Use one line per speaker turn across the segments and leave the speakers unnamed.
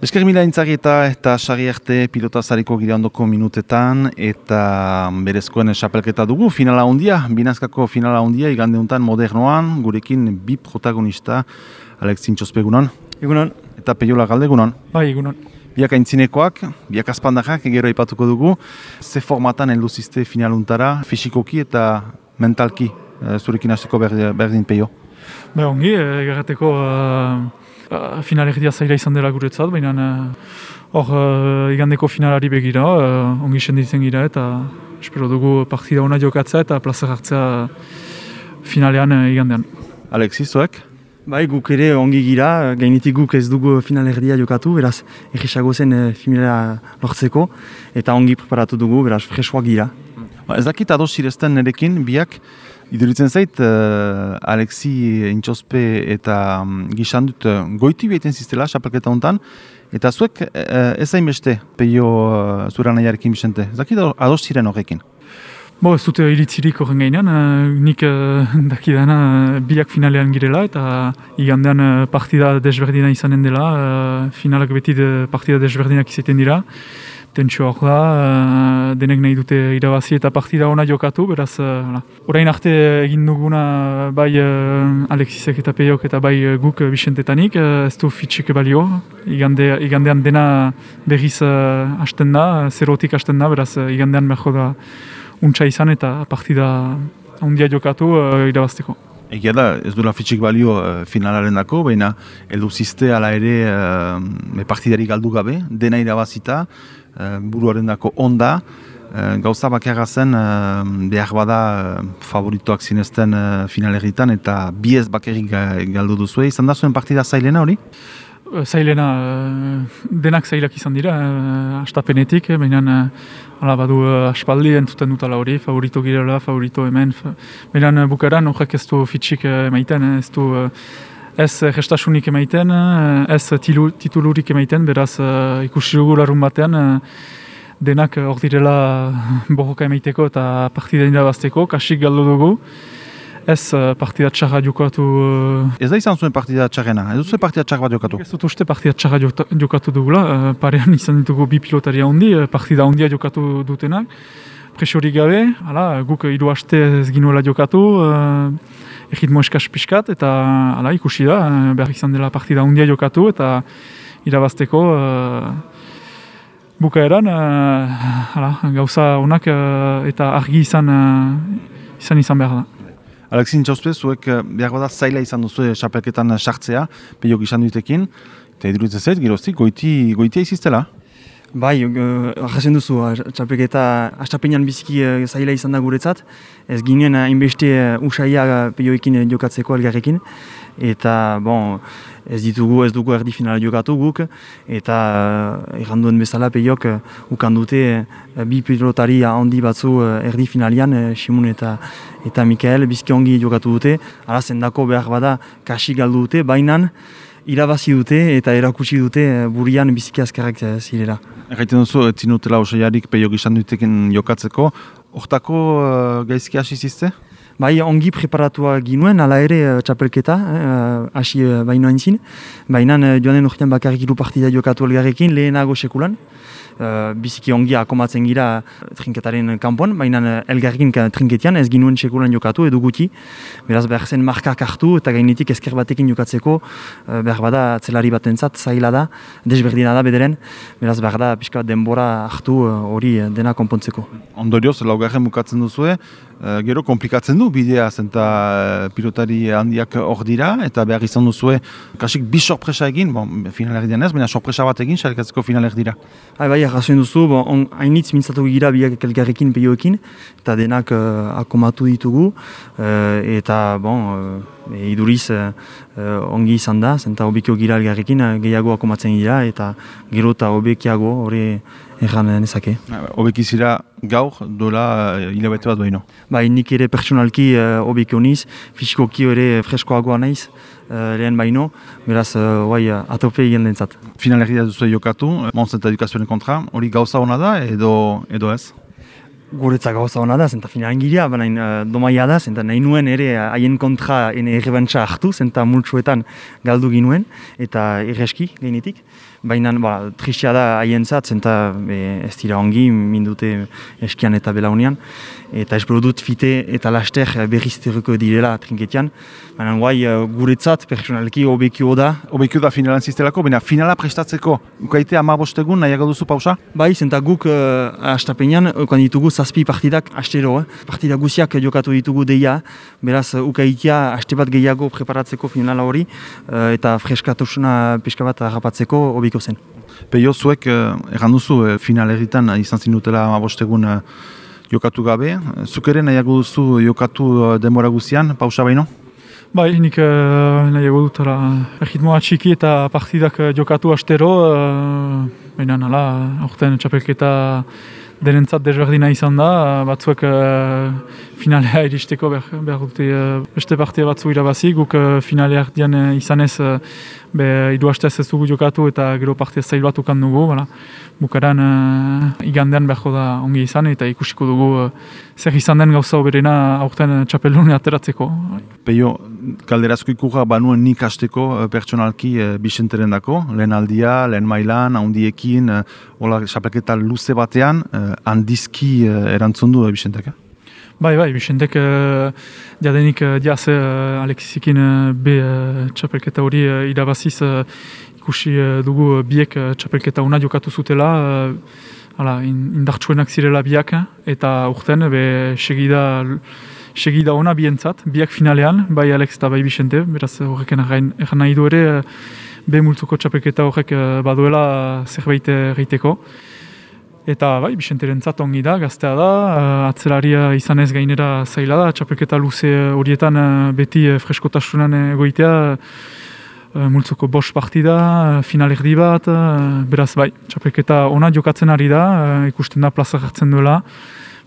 Esker mila intzagieta eta sari arte pilota zariko gira ondoko minutetan eta berezkoen esapelketa dugu. Finala hondia, binazkako finala hondia, igande honetan modernoan, gurekin bi protagonista, Alex Zintxospe egunon.
Egunon.
Eta Peiola Galde egunon.
Bai, egunon.
Biak aintzinekoak, biak azpandakak, gero ipatuko dugu. Ze formatan heldu ziste finaluntara, fisikoki eta mentalki, eh, zurekin hasteko berdin peio.
Ba, ongi, egarreteko uh, finalerdia zaila izan dela guretzat, baina uh, hor uh, igandeko finalari begira, uh, ongi senditzen gira eta espero dugu partida hona jokatzea eta plaza hartzea finalean uh, igandean.
Alexis, zuek?
Bai, guk ere ongi gira, gainetik guk ez dugu finalerdia jokatu, beraz, egisago zen uh, finalera lortzeko, eta ongi preparatu dugu, beraz, freskoak gira.
Ba, ez dakit ados zirezten nerekin, biak, Iduritzen zait, uh, Alexi Intxospe eta um, dut uh, goiti behiten ziztela, xapelketa honetan, eta zuek uh, ez zain beste, peio uh, zura nahiarekin bisente. Zaki ados ziren horrekin?
Bo, ez dute iritzirik horren gainean, uh, nik uh, dakidana uh, biak finalean girela eta igandean uh, partida desberdina izanen dela, uh, finalak beti de partida desberdinak izaten dira tentsio hor da, uh, denek nahi dute irabazi eta partida ona jokatu, beraz, uh, orain arte egin duguna bai uh, Alexisek eta Peiok eta bai guk bisentetanik, uh, ez du fitxik balio, Igande, igandean dena berriz uh, hasten da, zerotik hasten da, beraz, uh, igandean beharko da untsa izan eta partida ondia jokatu uh, irabazteko.
Egia da, ez du fitxik balio uh, finalaren dako, baina edu ziste ala ere uh, partidari galdu gabe, dena irabazita, buruaren dako onda, uh, gauza bakarra zen uh, behar bada favoritoak zinezten finalerritan eta biez bakarrik galdu duzu. Izan da zuen partida zailena hori?
Zailena, denak zailak izan dira, astapenetik, baina Hala, badu aspaldi entzuten dutala hori, favorito girela, favorito hemen. Uh, bukaran horrek ez du fitxik emaiten, ez du ez gestasunik emaiten, ez tilu, titulurik emaiten, beraz uh, ikusi dugu larun batean, denak hor direla borroka emaiteko eta partida indabazteko, kasik galdu dugu ez uh, partida txarra jokatu... Uh,
ez da izan zuen partida txarrena, ez duzue partida txarra bat jokatu?
Ez dut uste partida txarra jokatu dugula, uh, parean izan ditugu bi pilotaria hondi, uh, partida hondia jokatu dutenak. Presiorik gabe, ala, guk hiru aste ez ginuela jokatu, uh, egitmo eskaz piskat, eta ala, ikusi da, uh, behar izan dela partida hondia jokatu, eta irabazteko... Uh, Bukaeran, uh, gauza honak uh, eta argi izan, uh, izan izan behar da.
Alexin Txauzpe, zuek eh, behar bada zaila izan duzu xapelketan sartzea, peiok izan dutekin, eta edurutzen zait, geroztik, goiti, goitia iziztela?
Bai, uh, duzu, txapelketa astapenean biziki uh, zaila izan da guretzat, ez ginen hainbeste uh, peioekin jokatzeko elgarrekin, eta bon, ez ditugu ez dugu erdi finala jokatu guk. Eta uh, bezala peiok ukan dute uh, bi pilotari handi batzu erdi finalian Simun eta eta Mikael bizki ongi jokatu dute. Ala zendako behar bada kasi galdu dute bainan irabazi dute eta erakutsi dute uh, burian biziki azkarrak uh, zirela.
Erraiten duzu, ez zinutela osaiarik peiok izan duteken jokatzeko, hortako uh, gaizki hasi zizte?
Bai, ongi preparatua ginuen, ala ere uh, txapelketa, eh, hasi uh, baino hain Baina joan den urtean bakarrik iru partida jokatu elgarrekin, lehenago sekulan. Uh, biziki ongi akomatzen gira trinketaren kanpon, baina elgarrekin trinketian ez ginuen sekulan jokatu edu guti. Beraz behar zen markak hartu eta gainetik ezker batekin jokatzeko uh, behar bada zelari bat entzat, zaila da, desberdina da bederen. Beraz behar da pixka denbora hartu hori uh, dena konpontzeko.
Ondorioz, laugarren bukatzen duzue, gero komplikatzen du bidea zenta uh, pilotari handiak hor dira eta behar izan duzue kasik bi sorpresa egin, bon, finalak ez, baina sorpresa bat egin, xalikatzeko finalak dira.
Hai, bai, arrazoen duzu, bon, hainitz mintzatu gira biak elgarrekin peioekin, eta denak uh, akomatu ditugu, uh, eta bon, uh, iduriz uh, ongi izan da, zenta hobekio gira elgarrekin, uh, gehiago akomatzen dira, eta gero eta hobekiago hori erran nezake.
Hobekizira gaur, dola hilabete bat behino?
Bai, nik ere personalki hobekio uh, niz, fizikoki ere freskoagoa naiz, uh, lehen baino, beraz, uh, bai, atope egin dentzat.
Finalerria duzu jokatu, Monsen eta Edukazioen kontra, hori gauza hona da edo, edo ez?
Guretzak gauza hona da, zenta finalen giria, baina uh, domaia da, zenta nahi nuen ere haien kontra ene errebantza hartu, zenta multsuetan galdu ginuen, eta irreski gainetik. Baina ba, tristia da haien zat, zenta ez dira ongi, mindute eskian eta belaunean. Eta ez dut fite eta laster berriz direla trinketian. Baina guai guretzat, personalki, obekio da.
Obekio da finalan ziztelako, baina finala prestatzeko, ukaite ama bostegun nahiago duzu pausa?
Bai, zenta guk uh, astapenean, ukan ditugu zazpi partidak astero. Eh? Partida guziak jokatu ditugu deia, beraz ukaitia aste bat gehiago preparatzeko finala hori, uh, eta freskatusuna pixka bat harrapatzeko obiko zen.
Peio zuek, uh, erran duzu, uh, final erritan izan zinutela ama bostegun uh, jokatu gabe. Zuk ere nahiago duzu jokatu uh, demora guzian, pausa baino?
Bai, nik uh, nahiago dut erritmoa txiki eta partidak jokatu astero, uh, baina nala, aurten txapelketa denentzat desberdina izan da, batzuek uh, finalea iristeko behar, behar dute uh, beste partia batzu irabazi, guk uh, finalea dian uh, izanez uh, be, idu hastez ez dugu jokatu eta gero partia zail bat ukan dugu, bala. bukaran uh, igandean behar da ongi izan eta ikusiko dugu uh, zer izan den gauza oberena aurten txapelune ateratzeko.
Peio, kalderazko ikurra banuen nik hasteko uh, pertsonalki uh, bisenteren dako, lehen aldia, lehen mailan, handiekin, uh, hola, xapelketa luze batean, uh, handizki uh, erantzun du uh, bisenteka?
Bai, bai, Bixentek uh, jadenik uh, diaz uh, Alexizikin uh, be uh, txapelketa hori uh, irabaziz uh, ikusi uh, dugu biek uh, txapelketa una jokatu zutela uh, hala, indartsuenak zirela biak eta urten be segida segida ona bientzat, biak finalean, bai Alex eta bai Bixente, beraz horreken erran nahi du ere uh, be multzuko txapelketa horrek uh, baduela zerbait egiteko. Eta bai, Bixenteren ongi da, gaztea da, atzelaria izan ez gainera zaila da, txapelketa luze horietan beti freskotasunan egoitea, multzoko bos partida, final erdi bat, beraz bai, txapelketa ona jokatzen ari da, ikusten da plaza jartzen duela,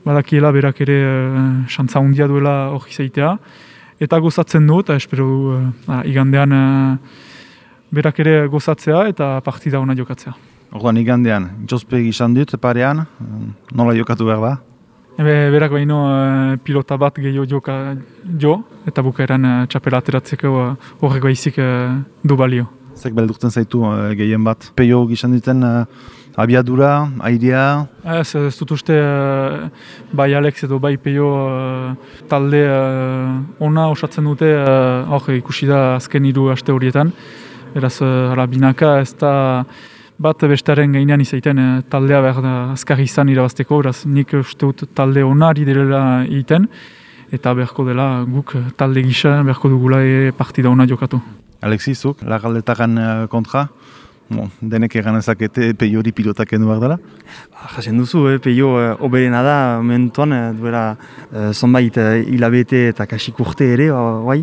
badakiela berak ere uh, xantza hundia duela hori zaitea, eta gozatzen du, eta espero uh, igandean uh, berak ere gozatzea eta partida ona jokatzea.
Orduan igandean, jozpegi izan dut parean, nola jokatu behar da?
Ebe, berak baino uh, pilota bat gehiago joka jo, eta bukaeran uh, txapela ateratzeko uh, horreko izik uh, du balio.
Zek beldurtzen zaitu uh, gehien bat? Peio gizan duten uh, abiadura, airea?
Ez, ez dut uste uh, bai Alex edo bai Peio uh, talde uh, ona osatzen dute uh, ikusi da azken hiru aste horietan. Eraz, uh, binaka ez da bat bestaren gainean izaiten taldea behar da azkar izan irabazteko, beraz nik uste dut talde onari direla egiten, eta beharko dela guk talde gisa beharko dugula e, partida ona jokatu.
Alexi, zuk, lagaldetagan e, kontra, bon, denek egan ezakete peio hori pilotak edu behar dela?
Ba, jasen duzu, eh, peio e, oberena da, mentuan, e, duela e, zonbait hilabete eta kasik urte ere, ba, bai,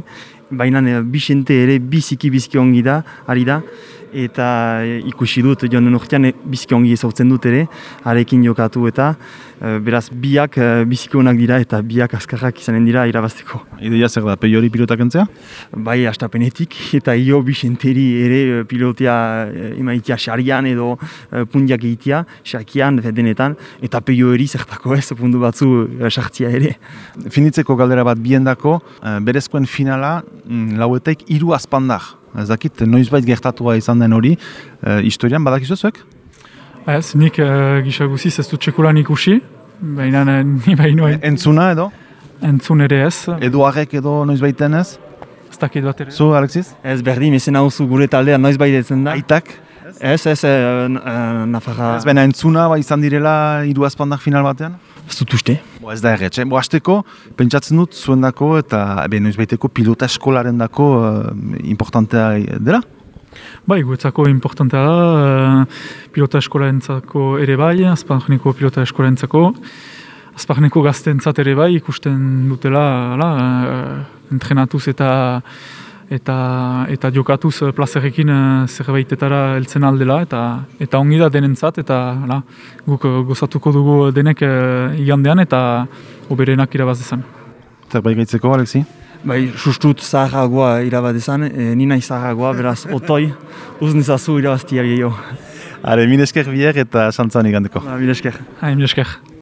baina e, bisente ere biziki biziki ongi da, ari da, eta ikusi dut joan den urtean e, biziki ongi ezautzen dut ere, arekin jokatu eta e, beraz biak e, biziki onak dira eta biak azkarrak izanen dira irabazteko.
Ideia zer da, peio hori pilotak entzea?
Bai, astapenetik eta io bisenteri ere pilotia emaitia xarian edo pundiak egitea, xakian, denetan, eta peio hori zertako ez, pundu batzu sartzia ere.
Finitzeko galdera bat biendako, berezkoen finala, mm, lauetek hiru azpandar. Ez dakit, noizbait gertatua izan den hori, e, historian badakizu zuek?
Ez, nik e, gisa guziz ez dut txekulan ikusi, baina eh, ni baino...
E, entzuna edo?
Entzun ere ez.
Edo arrek edo noizbaiten ez?
Ez dakit bat ere.
Zu, Alexiz?
Ez berdin, ezen hau gure taldea noizbait etzen da.
Aitak?
Ez, ez, e, nafarra...
Ez baina entzuna ba izan direla hiru azpandak final batean?
Ez dut uste.
Bo ez da erretxe. Bo azteko, pentsatzen dut zuen dako eta ben noiz baiteko pilota eskolaren dako uh, importantea dela?
Bai, guetzako importantea da, uh, pilota eskolaren ere bai, azparneko pilota eskolaren zako, azparneko gaztentzat ere bai, ikusten dutela, ala, uh, entrenatuz eta eta eta jokatuz eh, plazerekin uh, zerbaitetara heltzen aldela eta eta ongi da denentzat eta hala guk uh, gozatuko dugu denek uh, igandean eta oberenak irabaz dezan.
Zerbait gaitzeko, Alexi?
Bai, sustut zaharragoa irabaz dezan, e, nina zaharragoa, beraz, otoi, uznizazu irabaztia gehiago.
Hale, minesker bier eta santzan igandeko.
Ba, minesker.
Hai, minesker.